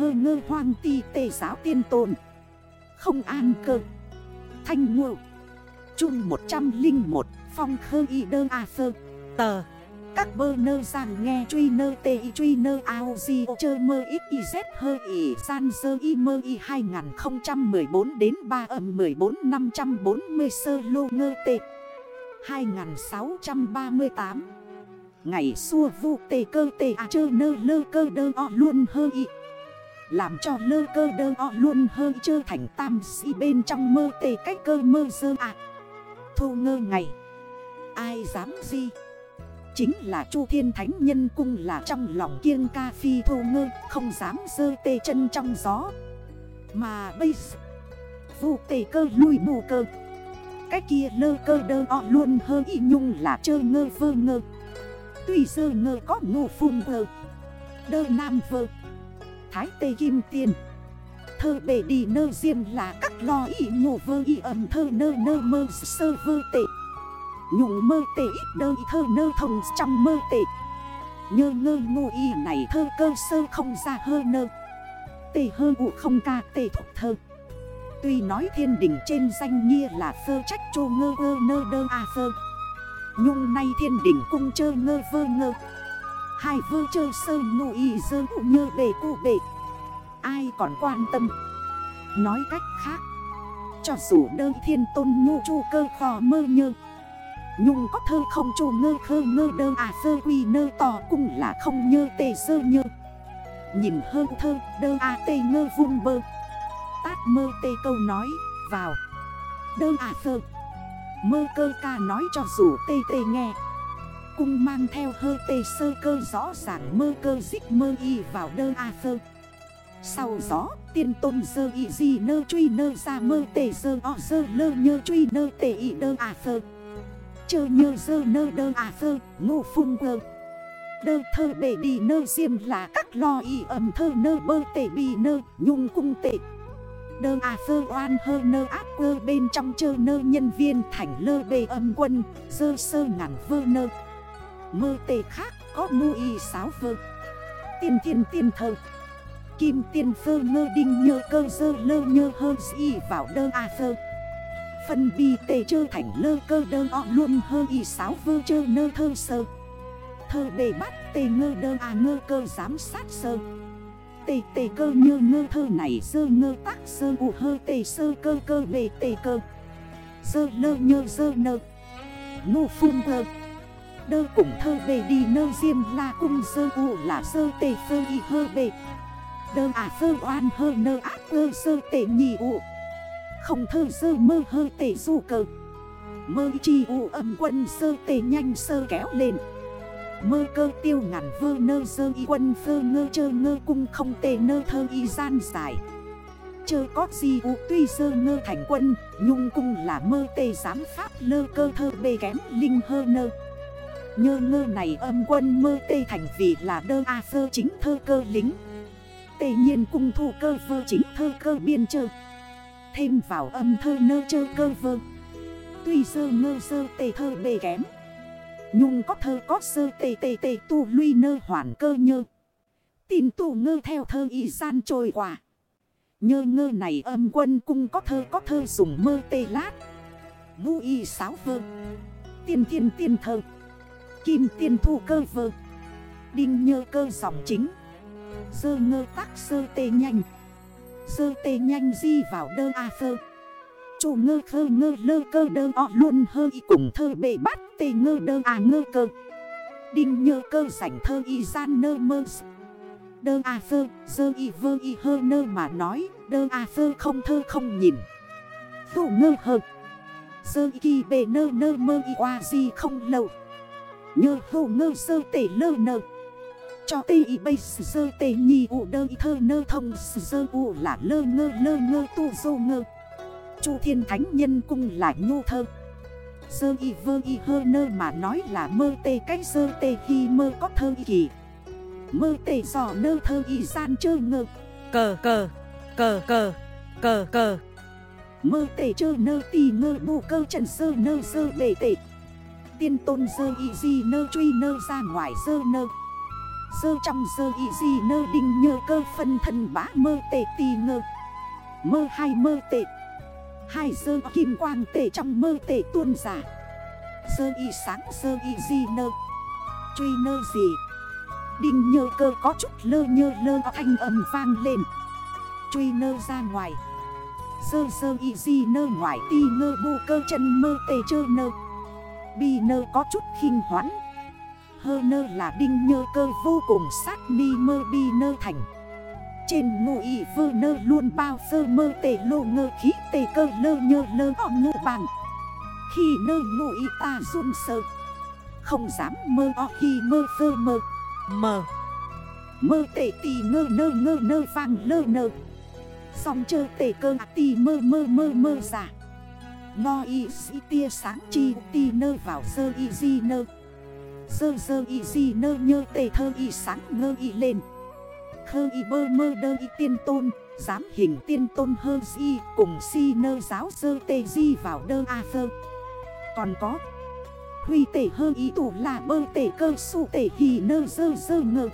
hơ ngơ hoang ti tề giáo tiên tồn. Không an cơ. Thanh ngộ. Trung 101 Phong khơ y đơ a phơ. Tờ. Các bơ nơ giang nghe truy nơ tê y truy nơ ao di chơ mơ ít y z hơ y san sơ y mơ y 2014 đến 3 âm 14 540 sơ lô ngơ tê. 2638 Ngày xua vụ tê cơ tê à chơ nơ lơ cơ đơ o luôn hơ y. Làm cho lơ cơ đơ o luôn hơi chơ thành tam si bên trong mơ tề cách cơ mơ dơ à Thu ngơ ngày, Ai dám gì Chính là Chu Thiên Thánh Nhân Cung là trong lòng kiêng ca phi thu ngơ, Không dám dơ tê chân trong gió. Mà bây giờ Vụ tề cơ lùi bù cơ. Cái kia lơ cơ đơ o luôn hơi y nhung là chơ ngơ vơ ngơ. Tuy sơ ngơ có ngô phun vơ, Đơ nam vơ. Thái tê kim tiền Thơ bể đi nơ diêm là các lo y nhổ vơ y ẩm thơ nơ nơ mơ sơ vơ tệ. Nhung mơ tệ ít đơ thơ nơ thông trong mơ tệ. Nhơ ngơ ngô y này thơ cơ sơ không ra hơ nơ. Tê hơ ụ không ca tê thuộc thơ. Tuy nói thiên đỉnh trên danh nghĩa là phơ trách chô ngơ ơ nơ đơ a phơ. Nhung nay thiên đỉnh cung chơ ngơ vơ ngơ. Hai vơ chơ sơ nụ y dơ nhơ bề cụ bề. Ai còn quan tâm? Nói cách khác, Cho dù đơn thiên tôn nhu chu cơ khò mơ nhơ, Nhung có thơ không chu ngơ khơ ngơ đơ à sơ quy nơ tỏ cũng là không nhơ tê sơ nhơ. Nhìn hơn thơ đơ à tê ngơ vung bơ. Tát mơ tê câu nói vào. Đơ à sơ. Mơ cơ ca nói cho dù tê tê nghe. Cung mang theo hơ tê sơ cơ rõ ràng mơ cơ dích mơ y vào đơ a sơ Sau gió, tiên tôn sơ y gì nơ truy nơ ra mơ tê sơ o sơ lơ nhơ truy nơ tê y đơ a sơ Chơ nhơ sơ nơ đơ a sơ ngô phung cơ Đơ thơ bể đi nơ diêm là các lo y ẩm thơ nơ bơ tê bì nơ, nhung cung tệ Đơ à phơ oan hơ nơ áp cơ bên trong chơ nơ nhân viên thành lơ bề âm quân, Dơ sơ ngàn vơ nơ. Mơ tề khác có mu y sáo vơ. Tiên thiên tiên thơ. Kim tiên phơ ngơ đinh nhơ cơ dơ lơ nhơ hơ y vào đơ à phơ Phân bi tê chơ thành lơ cơ đơ o luôn hơ y sáo vơ chơ nơ thơ sơ. Thơ đề bắt tê ngơ đơ à ngơ cơ giám sát sơ. Tê tê cơ nhơ ngơ thơ này sơ ngơ tắc sơ ụ hơ tê sơ cơ cơ bề tê cơ. Sơ lơ nhơ sơ nơ. Ngô phun cơ Đơ cùng thơ bề đi nơ diêm la cung sơ u là sơ tề sơ y hơ bề Đơ à sơ oan hơ nơ ác cơ sơ tề nhì u. Không thơ sơ mơ hơ tề du cơ Mơ chi u âm quân sơ tề nhanh sơ kéo lên. Mơ cơ tiêu ngàn vơ nơ sơ y quân sơ ngơ chơ ngơ cung không tề nơ thơ y gian dài. Chơ có gì u tuy sơ ngơ thành quân, Nhung cung là mơ tề giám pháp lơ cơ thơ bê kém linh hơ nơ. Nhơ ngơ này âm quân mơ tê thành vì là đơ a à chính thơ cơ lính Tê nhiên cung thủ cơ vơ chính thơ cơ biên chơ Thêm vào âm thơ nơ chơ cơ vơ Tuy sơ ngơ sơ tê thơ bê kém Nhung có thơ có sơ tê tê tê tu luy nơ hoàn cơ nhơ. Tin tu ngơ theo thơ y gian trôi qua. Nhơ ngơ này âm quân cung có thơ có thơ dùng mơ tê lát. Vũ y sáo vơ. Tiên thiên tiên thơ. Kim tiên thu cơ vơ. Đinh nhơ cơ giọng chính. Sơ ngơ tắc sơ tê nhanh. Sơ tê nhanh di vào đơ a phơ. Chủ ngơ khơ ngơ lơ cơ đơ o luôn hơ y cùng thơ bề bắt tê ngơ đơ à ngơ cơ Đinh nhơ cơ sảnh thơ y gian nơ mơ Đơ à phơ sơ y vơ y hơ nơ mà nói, Đơ à phơ không thơ không nhìn Thủ ngơ hơ sơ y kỳ bề nơ nơ mơ y qua gì không lâu Nhơ hô ngơ sơ tể lơ nơ. Cho tê y bây sơ tê nhì ụ đơ y thơ nơ thông sơ ụ là lơ ngơ lơ ngơ tu dô ngơ. Chu thiên thánh nhân cung là nhu thơ. Sơ y vơ y hơ nơ mà nói là mơ tê cách sơ tê khi mơ có thơ y kỳ. Mơ tê giò nơ thơ y gian chơ ngơ. Cờ cờ, cờ cờ, cờ cờ. Mơ tê chơ nơ tì ngơ bù cơ trần sơ nơ sơ bề tê Tiên tôn sơ y di nơ, truy nơ ra ngoài sơ nơ. Dơ trong dơ y di nơ, đinh nhơ cơ phân thân bá mơ tệ tì ngơ. Mơ hai mơ tệ. Hai dơ kim quang tệ trong mơ tệ tuôn giả. Dơ y sáng, dơ y di nơ. Truy nơ gì? Đinh nhơ cơ có chút lơ nhơ, lơ thanh âm vang lên. Truy nơ ra ngoài. Dơ dơ y di nơ, ngoài ti ngơ bu cơ chân mơ tê chơ nơ. Bi nơ có chút khinh hoãn. Hơ nơ là đinh nhơ cơ vô cùng sát mi mơ bi nơ thành. Trên ngụ y vơ nơ luôn bao sơ mơ tề lô ngơ khí tề cơ lơ nhơ lơ o ngụ bằng Khi nơ ngụ y ta run sợ Không dám mơ o khi mơ sơ mơ. Mơ Mơ tệ tì ngơ nơ ngơ nơ vang lơ nơ. Xong chơ tệ cơ à tì mơ mơ mơ mơ giả No y si tia sáng chi ti nơ vào sơ y di nơ. Sơ sơ y di nơ nhơ tê thơ y sáng ngơ y lên. Khơ y bơ mơ đơ y tiên tôn, Giám hình tiên tôn hơ di cùng si nơ giáo sơ tê di vào đơ a thơ Còn có, Huy tể hơ y tủ là bơ tể cơ su tể hì nơ dơ dơ ngơ.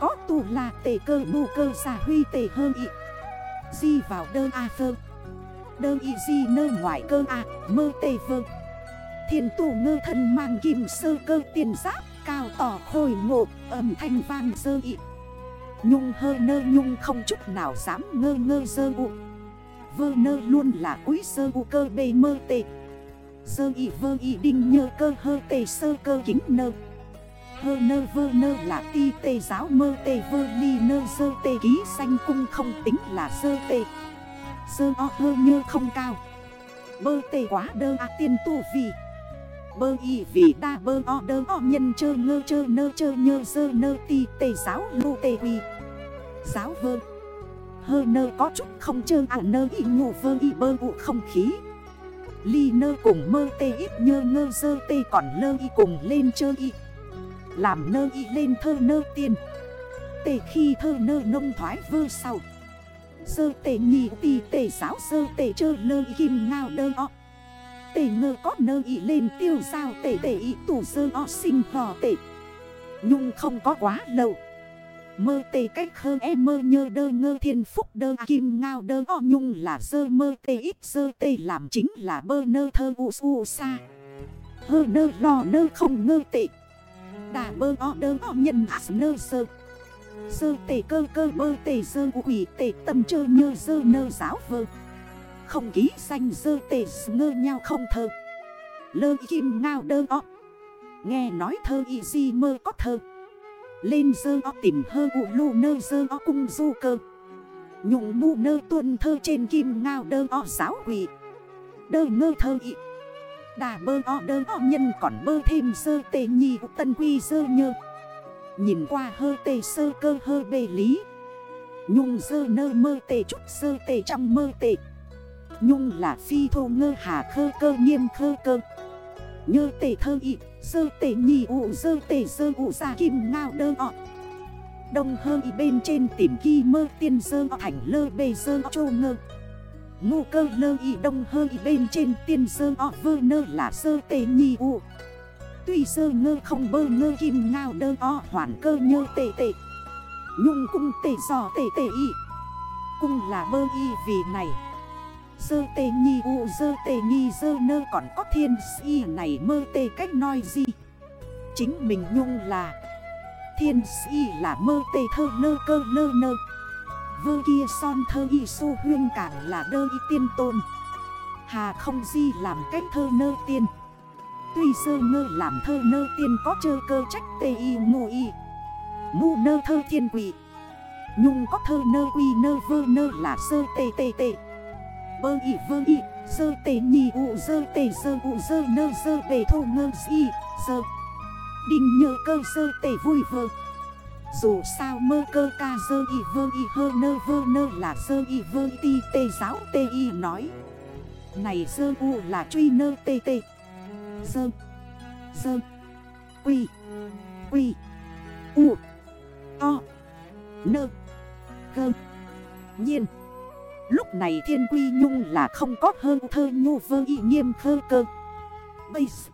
Có tủ là tể cơ bù cơ giả huy tể hơ y. Di vào đơ a thơ Đơ y di nơ ngoại cơ à mơ tê vơ. Thiên tù ngơ thân mang kim sơ cơ tiền giáp, Cao tỏ khôi ngộ, âm thanh vang dơ y. Nhung hơ nơ nhung không chút nào dám ngơ ngơ dơ u. Vơ nơ luôn là quý sơ u cơ bê mơ tê. Sơ y vơ y đinh nhơ cơ hơ tê sơ cơ kính nơ. Hơ nơ vơ nơ là ti tê giáo mơ tê vơ ly nơ sơ tê ký xanh cung không tính là sơ tê. Sơ o hơ như không cao. Bơ tê quá đơ à tiên tu vì. Bơ y vì đa bơ o đơ o nhân chơ ngơ chơ nơ chơ nhơ sơ nơ ti tê giáo lô tê huy Giáo vơ. Hơ nơ có chút không chơ à nơ y ngủ vơ y bơ ụ không khí. Ly nơ cùng mơ tê ít nhơ ngơ dơ tê còn lơ y cùng lên chơ y. Làm nơ y lên thơ nơ tiên. Tê khi thơ nơ nông thoái vơ sau. Sơ tê nhì tì tê giáo sơ tê chơ lơ y kim ngao đơ o. Tê ngơ có nơ y lên tiêu sao tê tê y tủ sơ o sinh hò tê Nhung không có quá lâu. Mơ tê cách khơ em mơ nhơ đơ ngơ thiên phúc đơ kim ngao đơ o. Nhung là dơ mơ tê ít dơ tê làm chính là bơ nơ thơ u su sa. Hơ nơ lò nơ không ngơ tệ. Đà bơ o đơ o nhân ạc nơ sơ. Sư tể cơ cơ bơ tể dơ quỷ tể tâm chơ nhơ dơ nơ giáo vơ. Không ký xanh dơ tê ngơ nhau không thơ. Lơ kim ngao đơ o. Nghe nói thơ y di mơ có thơ. Lên dơ o tìm hơ ụ lù nơ dơ o cung du cơ. Nhụng mù nơ tuân thơ trên kim ngao đơ o giáo quỷ. Đơ ngơ thơ y. Đà bơ o đơ o nhân còn bơ thêm sư tề nhi tân quy dơ nhơ. Nhìn qua hơ tê sơ cơ hơ bê lý. Nhung dơ nơ mơ tê chút sơ tê trong mơ tê. Nhung là phi thô ngơ hà khơ cơ nghiêm khơ cơ. Nhơ tê thơ ị Sơ tê nhì ụ, sơ tê sơ ụ ra kim ngao đơ ọ. Đông hơ y bên trên tìm kỳ mơ tiên sơ thành lơ bê sơ chô ngơ. Ngô cơ lơ y đông hơ y bên trên tiên sơ ọ vơ nơ là sơ tê nhì ụ. Tuy sơ ngơ không bơ ngơ kim ngao đơ o hoàn cơ nhơ tệ tệ. Nhung cung tệ giò tệ tệ y. Cung là bơ y vì này. Sơ tê nhi u, sơ tê nhi sơ nơ còn có thiên si này mơ tê cách nói gì Chính mình nhung là Thiên si là mơ tê thơ lơ cơ lơ nơ. Vơ kia son thơ y su huyên cảng là đơ y tiên tôn. Hà không di làm cách thơ nơ tiên. Tuy sơ ngơ làm thơ nơ tiên có chơ cơ trách tê y ngô y. Ngu nơ thơ thiên quỷ. Nhung có thơ nơ quy nơ vơ nơ là sơ tê tê tê. Bơ y vơ y, Sơ tê nhì ụ sơ tê sơ ụ sơ nơ sơ tê thô ngơ si Sơ Đinh nhờ cơ sơ tê vui vơ. Dù sao mơ cơ ca sơ y vơ y hơ nơ vơ nơ là sơ y vơ ti tê giáo tê y nói. Này sơ u là truy nơ tê tê. Sơ. Sơ. Quy. Quy. U. To. Nơ. Cơ. Nhiên. Lúc này thiên quy nhung là không có hơn thơ nhu vơ y nghiêm khơ cơ. Bây giờ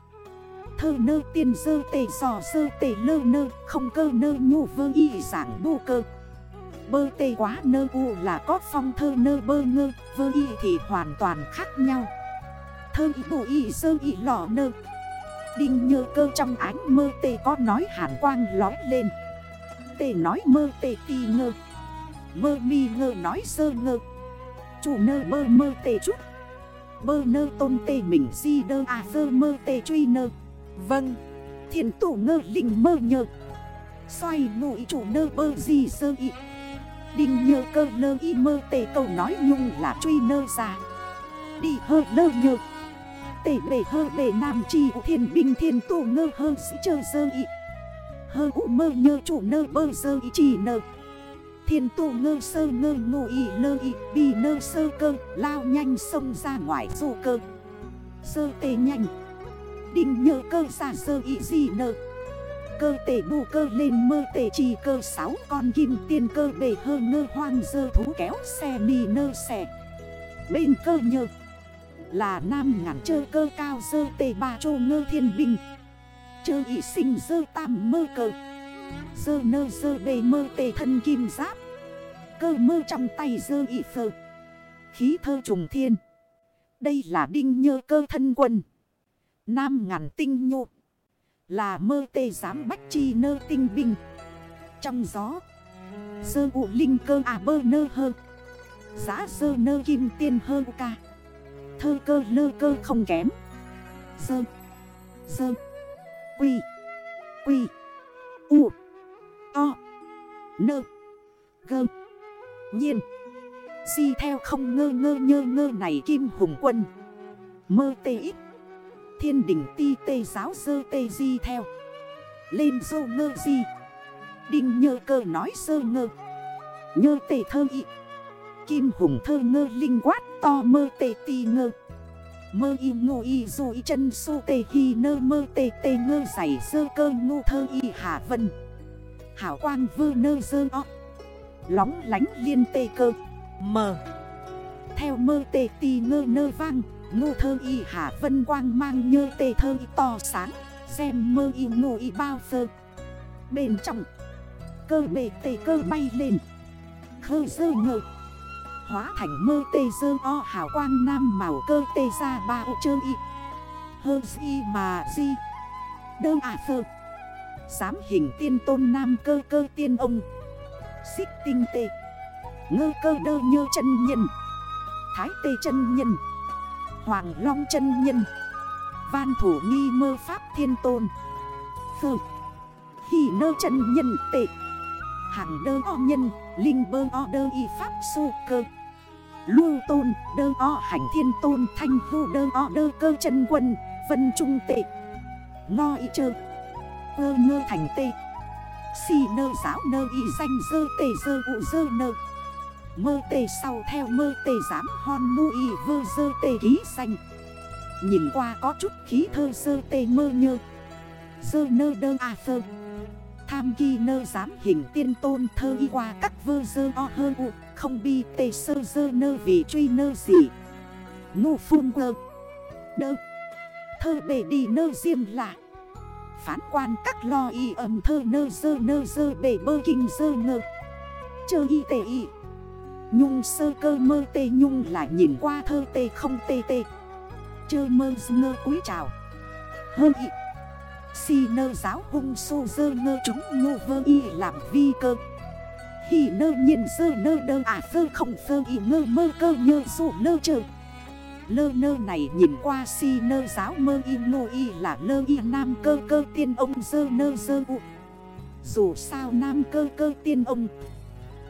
thơ nơ tiên dơ tề giò dơ tề lơ nơ, Không cơ nơ nhu vơ y giảng bu cơ. Bơ tê quá nơ u là có phong thơ nơ bơ ngơ, Vơ y thì hoàn toàn khác nhau. Thơ y bù y dơ y lỏ nơ. Đinh nhơ cơ trong ánh mơ tê có nói hàn quang lói lên. Tê nói mơ tê ti ngơ. Mơ mi ngơ nói sơ ngơ. Chủ nơ bơ mơ tê chút. Bơ nơ tôn tê mình di đơ à vơ mơ tê truy nơ. Vâng. Thiên tủ ngơ linh mơ nhơ. Xoay mũi chủ nơ bơ di sơ y. Đinh nhơ cơ lơ y mơ tê câu nói nhung là truy nơ ra. Đi hơ lơ nhơ tể bể hơ bể nam trì thiên binh thiên tù ngơ hơ sĩ chơ sơ ị Hơ ụ mơ nhơ chủ nơ bơ sơ ị chỉ nơ. Thiên tù ngơ sơ ngơ ngụ ị lơ ị Bì nơ sơ cơ, Lao nhanh sông ra ngoài dù cơ. Sơ tê nhanh. Đình nhơ cơ giả sơ ị gì nơ. Cơ tể bù cơ lên mơ tể trì cơ sáu con kim tiên cơ bể hơ ngơ hoang dơ thú kéo xe mì nơ xẻ. Bên cơ nhơ. Là nam ngàn chơ cơ cao dơ tề ba chô ngơ thiên bình. Chơ y sinh dơ tam mơ cơ Dơ nơ dơ bề mơ tề thân kim giáp. Cơ mơ trong tay dơ y phơ Khí thơ trùng thiên. Đây là đinh nhơ cơ thân quân Nam ngàn tinh nhô Là mơ tê giám bách chi nơ tinh binh Trong gió, Dơ ụ linh cơ à bơ nơ hơ. Giá dơ nơ kim tiên hơ ca. Thơ cơ lơ cơ không kém. Dơ Dơ Quy Quy, U, o, Nơ, Gơ, Nhiên. Di theo không ngơ ngơ nhơ ngơ này kim hùng quân. Mơ tê ít. Thiên đỉnh ti tê giáo sơ tê di theo. Lên dô ngơ di. Đinh nhơ cơ nói sơ ngơ. Nhơ tê thơ ị Kim hùng thơ ngơ linh quát to mơ tê ti ngơ. Mơ y ngô y dù y chân su tê hi nơ mơ tê tê ngơ giày sơ cơ ngô thơ y hạ vân. Hảo quang vơ nơ dơ o. Lóng lánh liên tê cơ. Mờ. Theo mơ tê ti ngơ nơ vang, Ngô thơ y hạ vân quang mang nhơ tê thơ y to sáng, Xem mơ y ngô y bao phơ Bên trong, Cơ bề tê cơ bay lên. Khơ dơ ngơ. Hóa thành mơ tê dơ o hào quang nam màu cơ tê ra ba ô chơ y. Hơ di mà di. Đơ à phơ. Giám hình tiên tôn nam cơ cơ tiên ông. Xích tinh tê. Ngơ cơ đơ nhơ chân nhân. Thái tê chân nhân. Hoàng long chân nhân. Van thủ nghi mơ pháp thiên tôn. Phơ. Hì nơ chân nhân tệ Hàng đơ o nhân, Linh bơ o đơ y pháp su cơ. Lưu tôn, đơ o hành thiên tôn, Thanh vu đơ o đơ cơ chân quân, Vân trung tệ. Ngo y chơ, Ơ ngơ thành tê. Si nơ giáo nơ y danh dơ tê dơ ụ dơ nơ. Mơ tê sau theo mơ tê giám hon mu y vơ dơ tê ký xanh Nhìn qua có chút khí thơ dơ tê mơ nhơ. Dơ nơ đơ à phơ. Tham ghi nơ giám hình tiên tôn thơ y qua các vơ dơ o hơ vụ không bi, tê sơ dơ nơ vì truy nơ gì Ngu phun quơ. Đơ. Thơ bề đi nơ diêm lạ. Phán quan các lo y ẩm thơ nơ dơ nơ dơ bề bơ kinh dơ ngơ. Chơ y tê y. Nhung sơ cơ mơ tê nhung lại nhìn qua thơ tê không tê tê. Chơ mơ ngơ cúi chào. Hơ y. Si nơ giáo hung sô dơ ngơ chúng ngô vơ y làm vi cơ. Hì nơ nhìn sơ nơ đơ à phơ không phơ y ngơ mơ cơ nhơ dụ nơ chờ Lơ nơ này nhìn qua si nơ giáo mơ y ngô y là lơ y nam cơ cơ tiên ông dơ nơ dơ u. Dù sao nam cơ cơ tiên ông,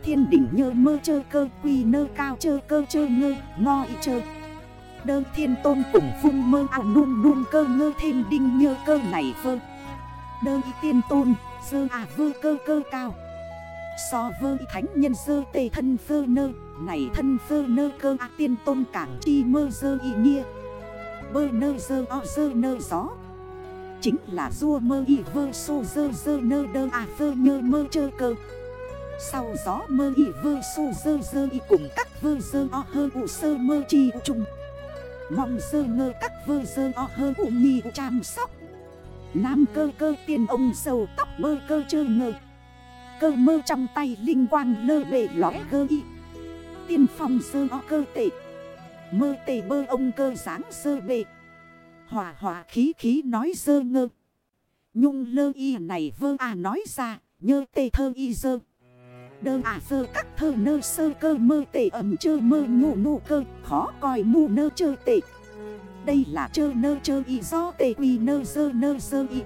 Thiên đỉnh nhơ mơ chơ cơ, quy nơ cao chơ cơ chơ ngơ ngo y chơ. Đơ thiên tôn cùng phung mơ à nung nung cơ ngơ thêm đinh nhơ cơ này vơ. Đơ y tiên tôn, dơ à vơ cơ cơ cao. So vơ thánh nhân sơ tề thân phơ nơ. Này thân phơ nơ cơ à tiên tôn cảng chi mơ dơ y nia. Bơ nơ dơ o dơ nơ gió. Chính là rua mơ y vơ sô dơ dơ nơ đơ à phơ nhơ mơ chơ cơ. Sau gió mơ y vơ sô dơ dơ y cùng các vơ dơ o hơ ụ sơ mơ chi chung. Mong dơ ngơ các vơ dơ o hơ ụ nhi chăm sóc. Nam cơ cơ tiên ông sầu tóc mơ cơ chơ ngơ. Cơ mơ trong tay linh quang lơ bể lõi cơ y. Tiên phong sơ o cơ tệ. Mơ tệ bơ ông cơ dáng sơ bệ Hòa hòa khí khí nói sơ ngơ. Nhung lơ y này vơ à nói ra, Nhơ tê thơ y sơ Đơ à sơ các thơ nơ sơ cơ mơ tệ ẩm chơ mơ ngủ nụ cơ, Khó coi mù nơ chơ tệ Đây là chơ nơ chơ y do tệ quy nơ sơ nơ sơ y.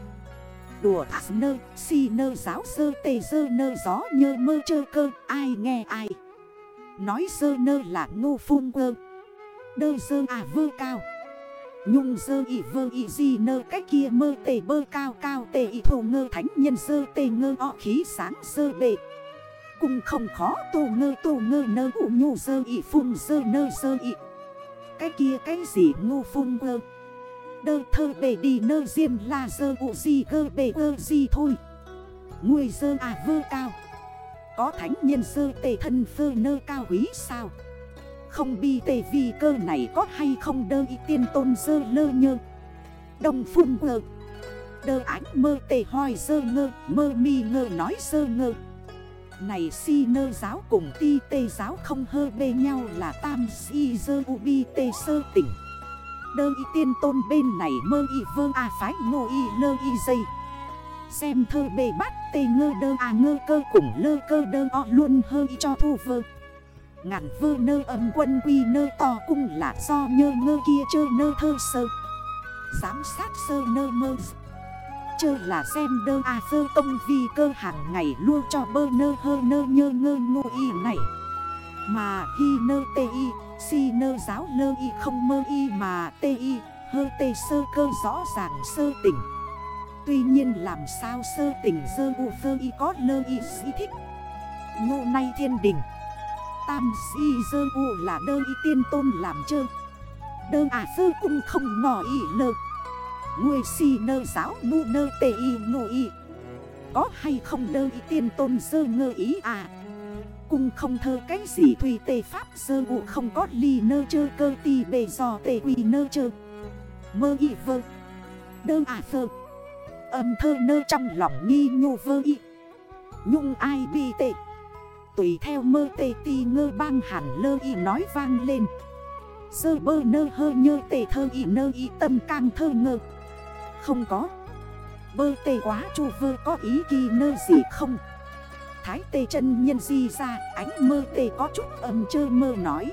Đùa à nơ, si nơ, giáo sơ, tê sơ nơ, gió, nhơ, mơ, chơ, cơ, Ai nghe ai. Nói sơ nơ là ngô phun quơ Đơ sơ à vơ, cao. Nhung, dơ, ị, vơ, ị gì nơ cách kia, mơ tề bơ, cao cao tề ị, thổ, ngơ, thánh, nhân, dơ tề ngơ, ọ, khí, sáng, dơ, bệ. Cùng không khó, tô, ngơ tô, ngơ, nơ, ụ, nhô, dơ, ị phun dơ, nơ, dơ, ị. Cái kia, cái gì, ngô phun quơ Đơ thơ bề đi nơ diêm là dơ ụ gì gơ bề ơ gì thôi. Người dơ à vơ cao. Có thánh nhân dơ tề thân phơ nơ cao quý sao? Không bi tề vì cơ này có hay không đơ y tiên tôn dơ lơ nhơ? Đông phun ngơ. Đơ ánh mơ tề hoi dơ ngơ, Mơ mi ngơ nói dơ ngơ. Này si nơ giáo cùng ti tê giáo không hơ bê nhau là tam si dơ u bi tê sơ tỉnh. Đơ y tiên tôn bên này mơ y vương a phái ngô y lơ y dây. Xem thơ bề bắt tê ngơ đơ a ngơ cơ cùng lơ cơ đơ o luôn hơ y cho thu vơ. Ngàn vơ nơ âm quân quy nơ to cung là do nhơ ngơ kia chơ nơ thơ sơ. Giám sát sơ nơ mơ. Chơ là xem đơ à sơ công vi cơ hàng ngày luôn cho bơ nơ hơ nơ nhơ ngơ ngô y này. Mà hi nơ tê y, si nơ giáo lơ y không mơ y mà tê y Hơ tê sơ cơ rõ ràng sơ tỉnh. Tuy nhiên làm sao sơ tỉnh dơ u phơ y có lơ y sĩ thích? Ngô nay thiên đình. Tam si dơ u là đơ y tiên tôn làm chơ. Đơ à phơ cung không ngỏ y lơ. Người si nơ giáo nu nơ tê y ngô y. Có hay không đơ y tiên tôn dơ ngơ ý à? Cung không thơ cái gì thùy tề pháp sơ vụ không có ly nơ chơ cơ ti bề giò tề quỳ nơ chơ. Mơ y vơ. Đơ à phơ. Âm thơ nơ trong lòng nghi nhô vơ y. Nhung ai bi tệ. Tùy theo mơ tê ti ngơ bang hẳn lơ y nói vang lên. Sơ bơ nơ hơ nhơ tê thơ y nơ y tâm càng thơ ngơ. Không có. Bơ tê quá chu vơ có ý kỳ nơ gì không? Thái tê chân nhân di ra, ánh mơ tê có chút âm chơ mơ nói.